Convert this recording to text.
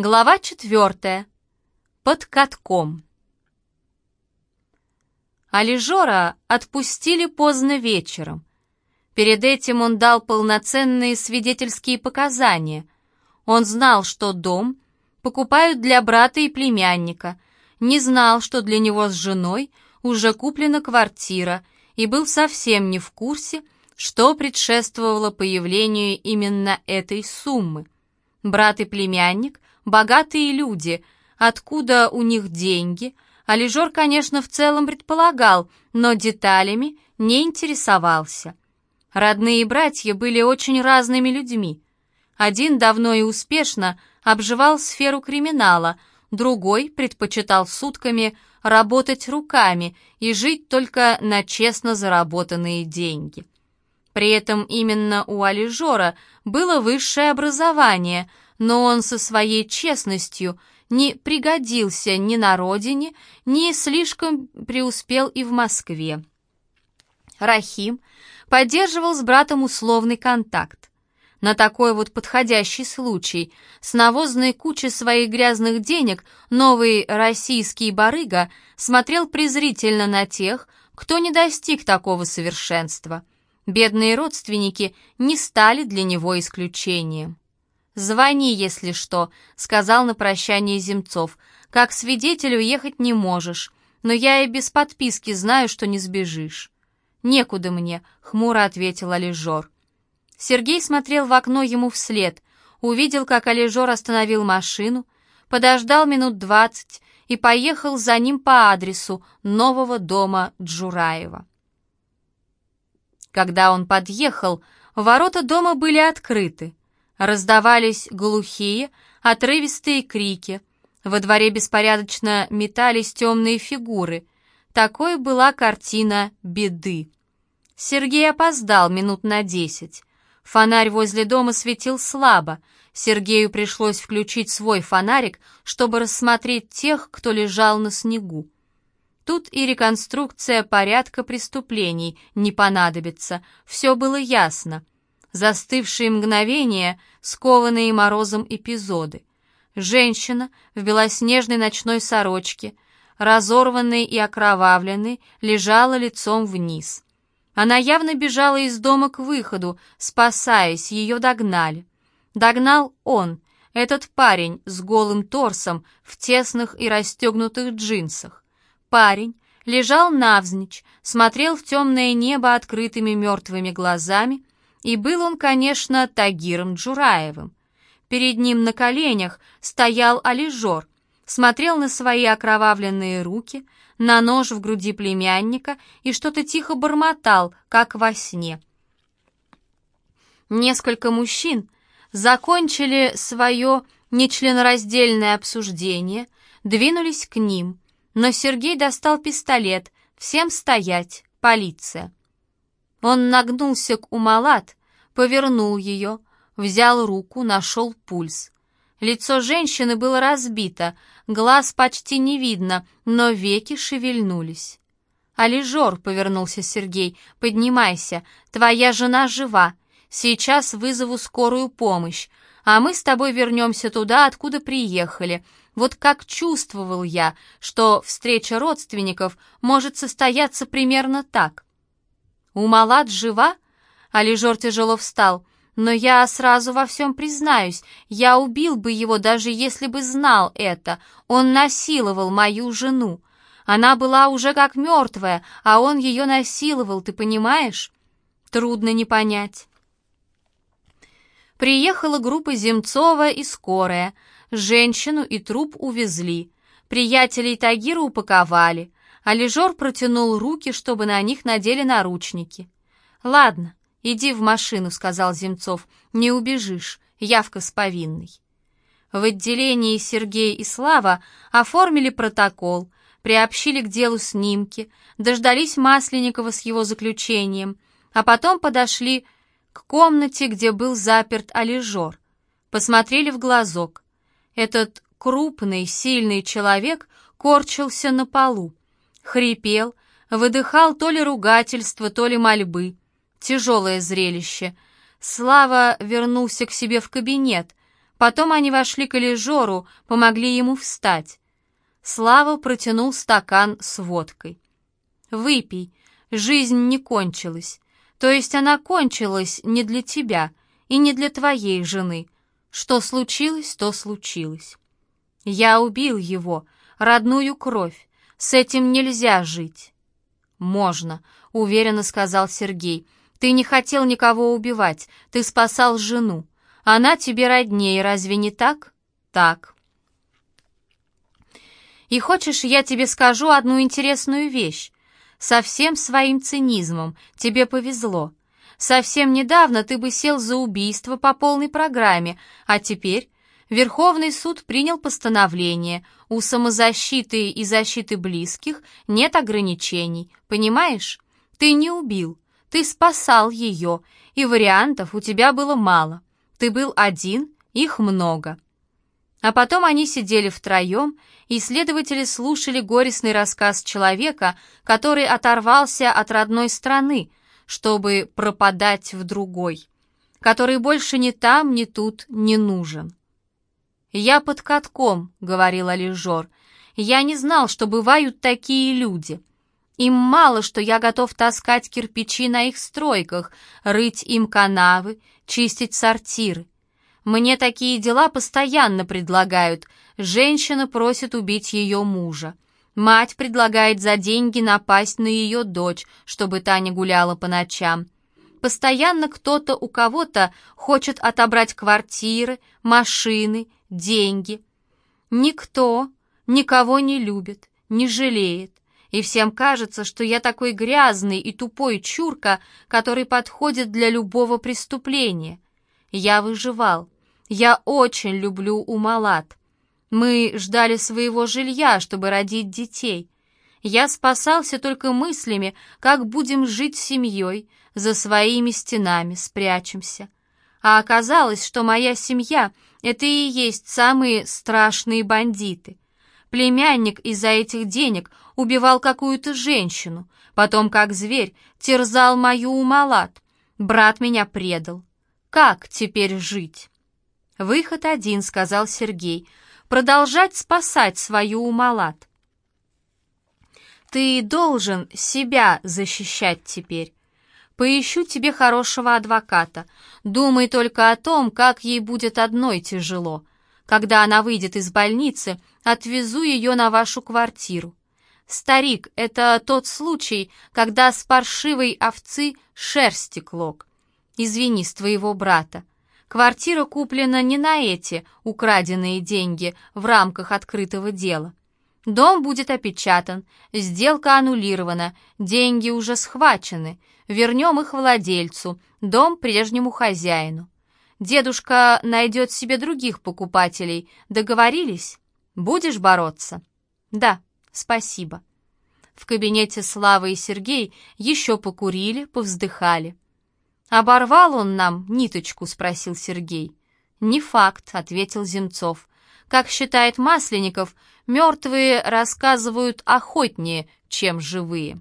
Глава четвертая. Под катком. Алижора отпустили поздно вечером. Перед этим он дал полноценные свидетельские показания. Он знал, что дом покупают для брата и племянника, не знал, что для него с женой уже куплена квартира и был совсем не в курсе, что предшествовало появлению именно этой суммы. Брат и племянник богатые люди, откуда у них деньги, Алижор, конечно, в целом предполагал, но деталями не интересовался. Родные братья были очень разными людьми. Один давно и успешно обживал сферу криминала, другой предпочитал сутками работать руками и жить только на честно заработанные деньги. При этом именно у Алижора было высшее образование – но он со своей честностью не пригодился ни на родине, ни слишком преуспел и в Москве. Рахим поддерживал с братом условный контакт. На такой вот подходящий случай с навозной кучей своих грязных денег новый российский барыга смотрел презрительно на тех, кто не достиг такого совершенства. Бедные родственники не стали для него исключением. «Звони, если что», — сказал на прощание Земцов. «Как свидетель уехать не можешь, но я и без подписки знаю, что не сбежишь». «Некуда мне», — хмуро ответил Алижор. Сергей смотрел в окно ему вслед, увидел, как Алижор остановил машину, подождал минут двадцать и поехал за ним по адресу нового дома Джураева. Когда он подъехал, ворота дома были открыты. Раздавались глухие, отрывистые крики. Во дворе беспорядочно метались темные фигуры. Такой была картина беды. Сергей опоздал минут на десять. Фонарь возле дома светил слабо. Сергею пришлось включить свой фонарик, чтобы рассмотреть тех, кто лежал на снегу. Тут и реконструкция порядка преступлений не понадобится. Все было ясно застывшие мгновения, скованные морозом эпизоды. Женщина в белоснежной ночной сорочке, разорванной и окровавленной, лежала лицом вниз. Она явно бежала из дома к выходу, спасаясь, ее догнали. Догнал он, этот парень с голым торсом в тесных и расстегнутых джинсах. Парень лежал навзничь, смотрел в темное небо открытыми мертвыми глазами и был он, конечно, Тагиром Джураевым. Перед ним на коленях стоял Алижор, смотрел на свои окровавленные руки, на нож в груди племянника и что-то тихо бормотал, как во сне. Несколько мужчин закончили свое нечленораздельное обсуждение, двинулись к ним, но Сергей достал пистолет, всем стоять, полиция. Он нагнулся к Умалат, повернул ее, взял руку, нашел пульс. Лицо женщины было разбито, глаз почти не видно, но веки шевельнулись. «Алижор», — повернулся Сергей, — «поднимайся, твоя жена жива. Сейчас вызову скорую помощь, а мы с тобой вернемся туда, откуда приехали. Вот как чувствовал я, что встреча родственников может состояться примерно так. «Умалат жива?» Алижор тяжело встал. «Но я сразу во всем признаюсь. Я убил бы его, даже если бы знал это. Он насиловал мою жену. Она была уже как мертвая, а он ее насиловал, ты понимаешь?» «Трудно не понять». Приехала группа Земцова и скорая. Женщину и труп увезли. Приятелей Тагира упаковали. Алижор протянул руки, чтобы на них надели наручники. «Ладно, иди в машину», — сказал Земцов. «Не убежишь, явка с повинной». В отделении Сергей и Слава оформили протокол, приобщили к делу снимки, дождались Масленникова с его заключением, а потом подошли к комнате, где был заперт Алижор. Посмотрели в глазок. Этот крупный, сильный человек корчился на полу хрипел, выдыхал то ли ругательство, то ли мольбы. Тяжелое зрелище. Слава вернулся к себе в кабинет. Потом они вошли к Элижору, помогли ему встать. Слава протянул стакан с водкой. «Выпей, жизнь не кончилась. То есть она кончилась не для тебя и не для твоей жены. Что случилось, то случилось. Я убил его, родную кровь. С этим нельзя жить». «Можно», — уверенно сказал Сергей. «Ты не хотел никого убивать, ты спасал жену. Она тебе роднее, разве не так?» «Так». «И хочешь, я тебе скажу одну интересную вещь? Со всем своим цинизмом тебе повезло. Совсем недавно ты бы сел за убийство по полной программе, а теперь Верховный суд принял постановление, у самозащиты и защиты близких нет ограничений, понимаешь? Ты не убил, ты спасал ее, и вариантов у тебя было мало. Ты был один, их много. А потом они сидели втроем, и следователи слушали горестный рассказ человека, который оторвался от родной страны, чтобы пропадать в другой, который больше ни там, ни тут не нужен. «Я под катком», — говорил Алижор. «Я не знал, что бывают такие люди. Им мало, что я готов таскать кирпичи на их стройках, рыть им канавы, чистить сортиры. Мне такие дела постоянно предлагают. Женщина просит убить ее мужа. Мать предлагает за деньги напасть на ее дочь, чтобы та не гуляла по ночам. Постоянно кто-то у кого-то хочет отобрать квартиры, машины, деньги. Никто никого не любит, не жалеет, и всем кажется, что я такой грязный и тупой чурка, который подходит для любого преступления. Я выживал. Я очень люблю Умалат. Мы ждали своего жилья, чтобы родить детей. Я спасался только мыслями, как будем жить семьей, за своими стенами спрячемся. А оказалось, что моя семья — это и есть самые страшные бандиты. Племянник из-за этих денег убивал какую-то женщину, потом, как зверь, терзал мою умалат. Брат меня предал. Как теперь жить? «Выход один», — сказал Сергей, — «продолжать спасать свою умалат». «Ты должен себя защищать теперь. Поищу тебе хорошего адвоката. Думай только о том, как ей будет одной тяжело. Когда она выйдет из больницы, отвезу ее на вашу квартиру. Старик, это тот случай, когда с паршивой овцы шерсти клок. Извини с твоего брата. Квартира куплена не на эти украденные деньги в рамках открытого дела. Дом будет опечатан, сделка аннулирована, деньги уже схвачены, вернем их владельцу, дом прежнему хозяину. Дедушка найдет себе других покупателей. Договорились? Будешь бороться? Да, спасибо. В кабинете Славы и Сергей еще покурили, повздыхали. «Оборвал он нам ниточку?» — спросил Сергей. «Не факт», — ответил Земцов. «Как считает Масленников, мертвые рассказывают охотнее, чем живые».